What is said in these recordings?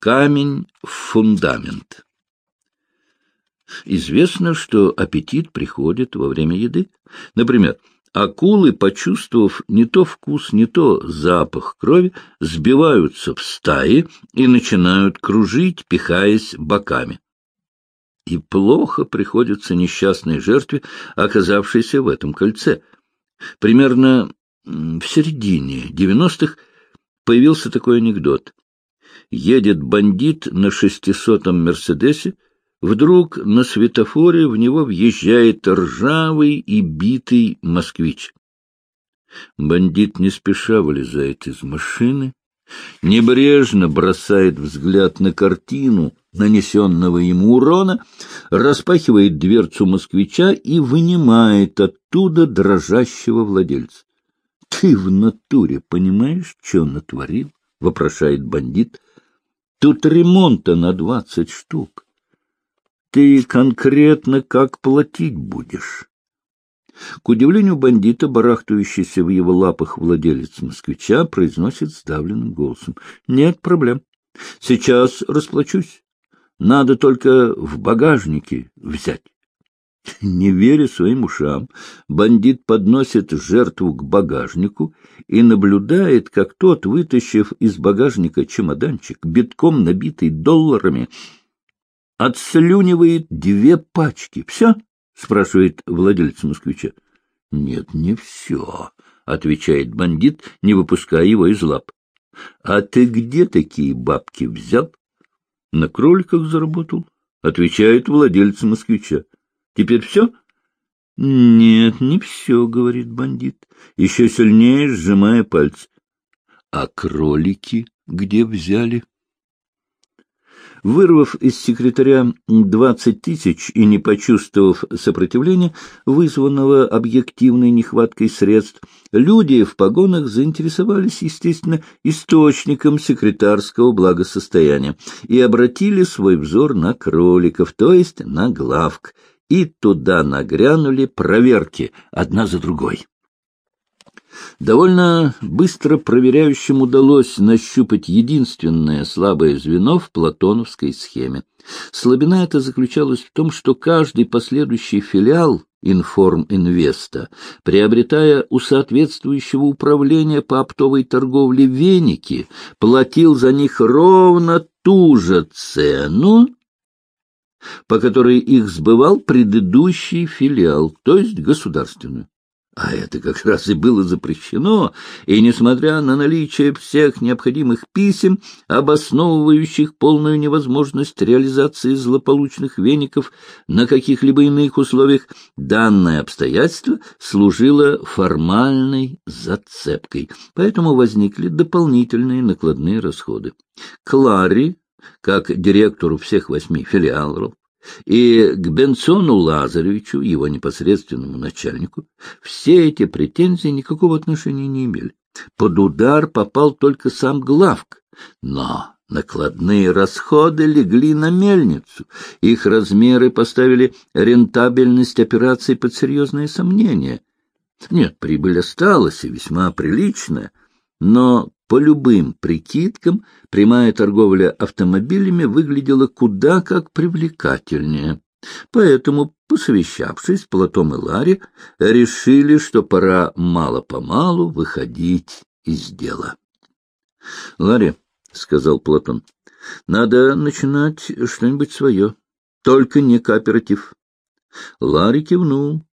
Камень в фундамент. Известно, что аппетит приходит во время еды. Например, акулы, почувствовав не то вкус, не то запах крови, сбиваются в стаи и начинают кружить, пихаясь боками. И плохо приходится несчастной жертве, оказавшейся в этом кольце. Примерно в середине девяностых появился такой анекдот. Едет бандит на шестисотом «Мерседесе», Вдруг на светофоре в него въезжает ржавый и битый москвич. Бандит не спеша вылезает из машины, небрежно бросает взгляд на картину нанесенного ему урона, распахивает дверцу москвича и вынимает оттуда дрожащего владельца. — Ты в натуре понимаешь, что натворил? — вопрошает бандит. — Тут ремонта на двадцать штук ты конкретно как платить будешь? К удивлению бандита, барахтающийся в его лапах владелец москвича, произносит сдавленным голосом. — Нет проблем. Сейчас расплачусь. Надо только в багажнике взять. Не веря своим ушам, бандит подносит жертву к багажнику и наблюдает, как тот, вытащив из багажника чемоданчик, битком набитый долларами, отслюнивает две пачки. Все? — спрашивает владелец москвича. — Нет, не все, — отвечает бандит, не выпуская его из лап. — А ты где такие бабки взял? — На кроликах заработал, — отвечает владелец москвича. — Теперь все? — Нет, не все, — говорит бандит, еще сильнее сжимая пальцы. — А кролики где взяли? Вырвав из секретаря двадцать тысяч и не почувствовав сопротивления, вызванного объективной нехваткой средств, люди в погонах заинтересовались, естественно, источником секретарского благосостояния и обратили свой взор на кроликов, то есть на главк, и туда нагрянули проверки одна за другой. Довольно быстро проверяющим удалось нащупать единственное слабое звено в платоновской схеме. Слабина эта заключалась в том, что каждый последующий филиал Информинвеста, приобретая у соответствующего управления по оптовой торговле веники, платил за них ровно ту же цену, по которой их сбывал предыдущий филиал, то есть государственную. А это как раз и было запрещено, и, несмотря на наличие всех необходимых писем, обосновывающих полную невозможность реализации злополучных веников на каких-либо иных условиях, данное обстоятельство служило формальной зацепкой, поэтому возникли дополнительные накладные расходы. Клари, как директору всех восьми филиалов, и к Бенсону Лазаревичу, его непосредственному начальнику, все эти претензии никакого отношения не имели. Под удар попал только сам главк, но накладные расходы легли на мельницу. Их размеры поставили рентабельность операций под серьезные сомнения. Нет, прибыль осталась и весьма приличная, но по любым прикидкам, прямая торговля автомобилями выглядела куда как привлекательнее. Поэтому, посовещавшись, Платон и Ларри решили, что пора мало-помалу выходить из дела. — Ларри, — сказал Платон, — надо начинать что-нибудь свое, только не кооператив. Ларри кивнул.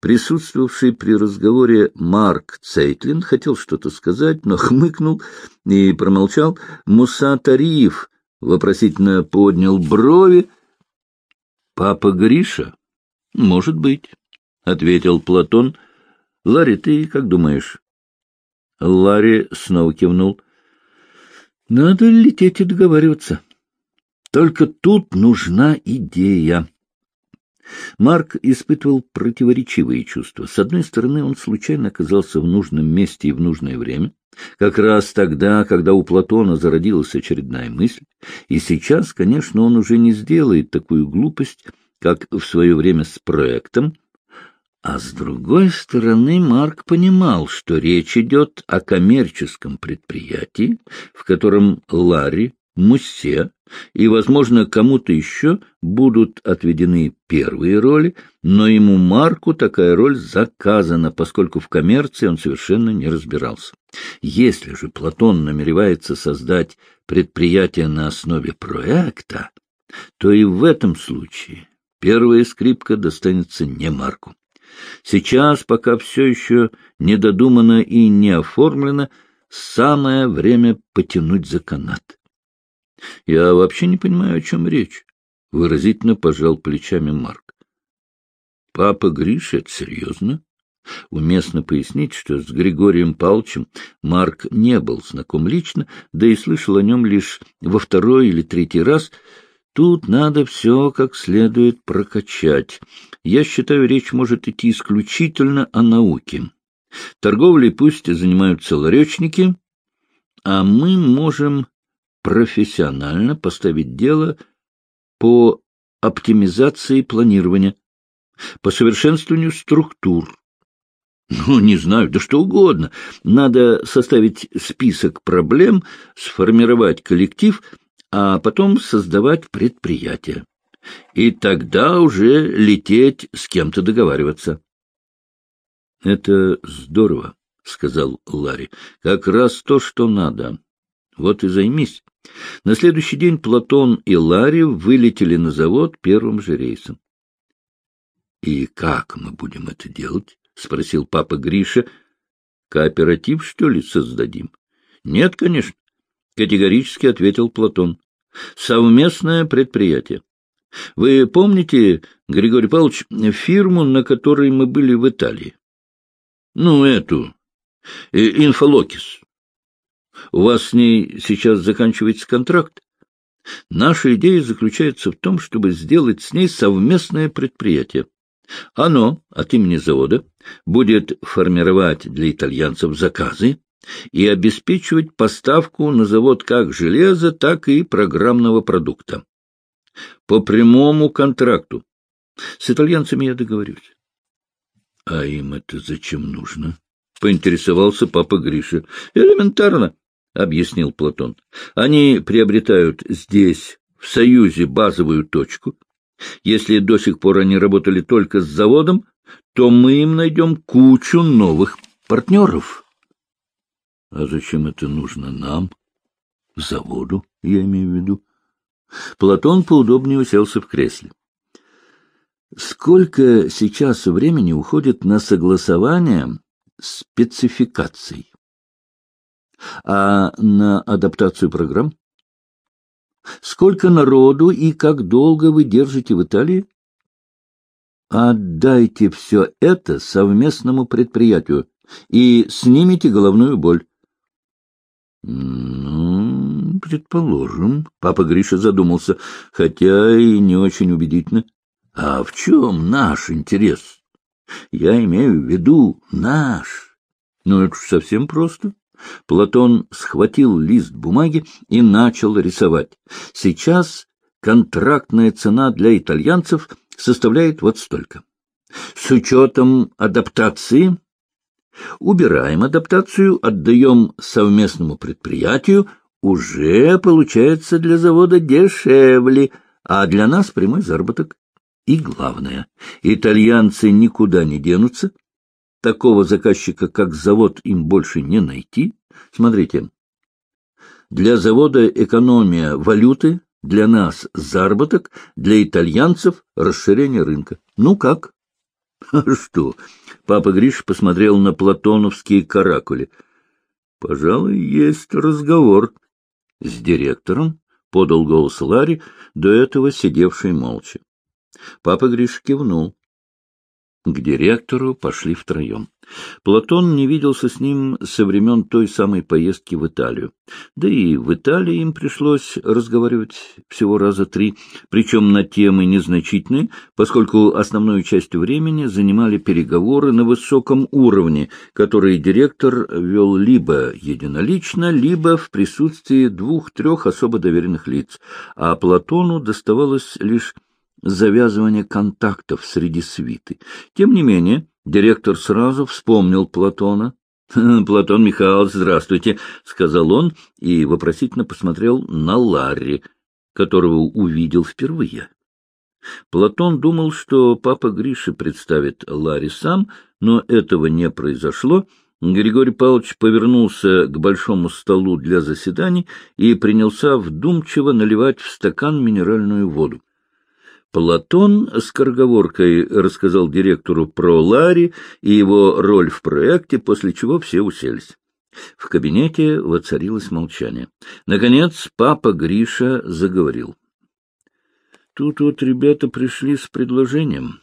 Присутствовавший при разговоре Марк Цейтлин хотел что-то сказать, но хмыкнул и промолчал. Муса Тариев вопросительно поднял брови. — Папа Гриша? — Может быть, — ответил Платон. — Ларри, ты как думаешь? Ларри снова кивнул. — Надо лететь и договариваться. Только тут нужна идея. Марк испытывал противоречивые чувства. С одной стороны, он случайно оказался в нужном месте и в нужное время, как раз тогда, когда у Платона зародилась очередная мысль, и сейчас, конечно, он уже не сделает такую глупость, как в свое время с проектом, а с другой стороны, Марк понимал, что речь идет о коммерческом предприятии, в котором Ларри Муссе, и, возможно, кому-то еще будут отведены первые роли, но ему Марку такая роль заказана, поскольку в коммерции он совершенно не разбирался. Если же Платон намеревается создать предприятие на основе проекта, то и в этом случае первая скрипка достанется не Марку. Сейчас, пока все еще не додумано и не оформлено, самое время потянуть за канат. — Я вообще не понимаю, о чем речь, — выразительно пожал плечами Марк. — Папа Гриша, это серьезно? Уместно пояснить, что с Григорием Павловичем Марк не был знаком лично, да и слышал о нем лишь во второй или третий раз. Тут надо все как следует прокачать. Я считаю, речь может идти исключительно о науке. Торговлей пусть занимаются ларечники, а мы можем профессионально поставить дело по оптимизации планирования, по совершенствованию структур. Ну, не знаю, да что угодно. Надо составить список проблем, сформировать коллектив, а потом создавать предприятие. И тогда уже лететь с кем-то договариваться. — Это здорово, — сказал Ларри. — Как раз то, что надо. Вот и займись. На следующий день Платон и Ларри вылетели на завод первым же рейсом. — И как мы будем это делать? — спросил папа Гриша. — Кооператив, что ли, создадим? — Нет, конечно, — категорически ответил Платон. — Совместное предприятие. Вы помните, Григорий Павлович, фирму, на которой мы были в Италии? Ну, эту. Э, Инфолокис. У вас с ней сейчас заканчивается контракт. Наша идея заключается в том, чтобы сделать с ней совместное предприятие. Оно от имени завода будет формировать для итальянцев заказы и обеспечивать поставку на завод как железа, так и программного продукта. По прямому контракту. С итальянцами я договорюсь. — А им это зачем нужно? — поинтересовался папа Гриша. — Элементарно. — объяснил Платон. — Они приобретают здесь, в Союзе, базовую точку. Если до сих пор они работали только с заводом, то мы им найдем кучу новых партнеров. — А зачем это нужно нам? — Заводу, я имею в виду. Платон поудобнее уселся в кресле. Сколько сейчас времени уходит на согласование спецификаций? А на адаптацию программ? Сколько народу и как долго вы держите в Италии? Отдайте все это совместному предприятию и снимите головную боль. Ну, предположим. Папа Гриша задумался, хотя и не очень убедительно. А в чем наш интерес? Я имею в виду наш. Ну, это уж совсем просто. Платон схватил лист бумаги и начал рисовать. Сейчас контрактная цена для итальянцев составляет вот столько. С учетом адаптации убираем адаптацию, отдаем совместному предприятию, уже получается для завода дешевле, а для нас прямой заработок. И главное, итальянцы никуда не денутся, Такого заказчика, как завод, им больше не найти. Смотрите, для завода экономия валюты, для нас заработок, для итальянцев расширение рынка. Ну как? А что? Папа Гриш посмотрел на платоновские каракули. Пожалуй, есть разговор. С директором подал голос Ларри, до этого сидевший молча. Папа Гриш кивнул. К директору пошли втроем. Платон не виделся с ним со времен той самой поездки в Италию. Да и в Италии им пришлось разговаривать всего раза три, причем на темы незначительные, поскольку основную часть времени занимали переговоры на высоком уровне, которые директор вел либо единолично, либо в присутствии двух-трех особо доверенных лиц, а Платону доставалось лишь завязывания контактов среди свиты. Тем не менее, директор сразу вспомнил Платона, — Платон Михайлович, здравствуйте, — сказал он и вопросительно посмотрел на Ларри, которого увидел впервые. Платон думал, что папа Гриша представит Ларри сам, но этого не произошло. Григорий Павлович повернулся к большому столу для заседаний и принялся вдумчиво наливать в стакан минеральную воду. Платон с корговоркой рассказал директору про Ларри и его роль в проекте, после чего все уселись. В кабинете воцарилось молчание. Наконец папа Гриша заговорил. Тут вот ребята пришли с предложением.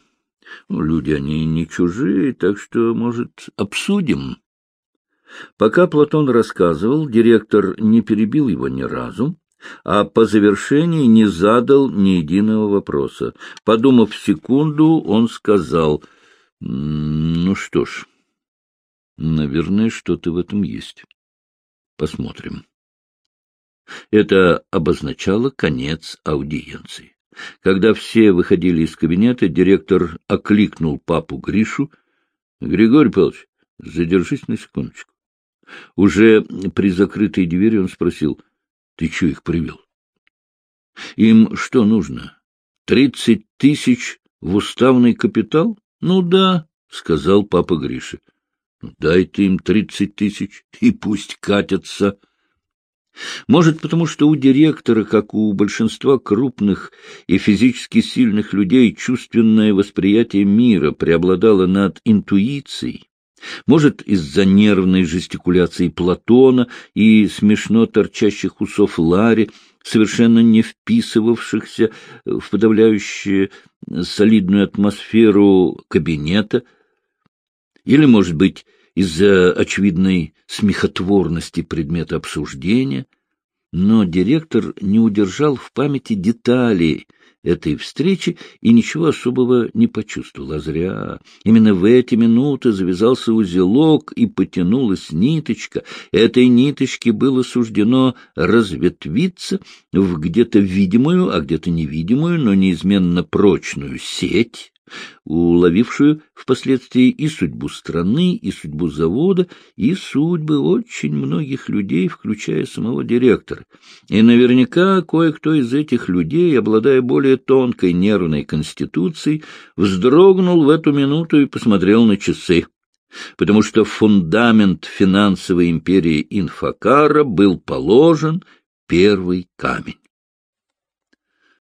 Ну, люди они не чужие, так что, может, обсудим? Пока Платон рассказывал, директор не перебил его ни разу, а по завершении не задал ни единого вопроса. Подумав секунду, он сказал, «Ну что ж, наверное, что-то в этом есть. Посмотрим». Это обозначало конец аудиенции. Когда все выходили из кабинета, директор окликнул папу Гришу. — Григорий Павлович, задержись на секундочку. Уже при закрытой двери он спросил — ты что их привел? Им что нужно? Тридцать тысяч в уставный капитал? Ну да, — сказал папа Гриша. Ну, дай ты им тридцать тысяч, и пусть катятся. Может, потому что у директора, как у большинства крупных и физически сильных людей, чувственное восприятие мира преобладало над интуицией, может, из-за нервной жестикуляции Платона и смешно торчащих усов Лари, совершенно не вписывавшихся в подавляющую солидную атмосферу кабинета, или, может быть, из-за очевидной смехотворности предмета обсуждения, но директор не удержал в памяти деталей этой встречи и ничего особого не почувствовал, а зря. Именно в эти минуты завязался узелок и потянулась ниточка. Этой ниточке было суждено разветвиться в где-то видимую, а где-то невидимую, но неизменно прочную сеть, уловившую впоследствии и судьбу страны, и судьбу завода, и судьбы очень многих людей, включая самого директора. И наверняка кое-кто из этих людей, обладая более тонкой нервной конституцией, вздрогнул в эту минуту и посмотрел на часы потому что фундамент финансовой империи Инфокара был положен первый камень.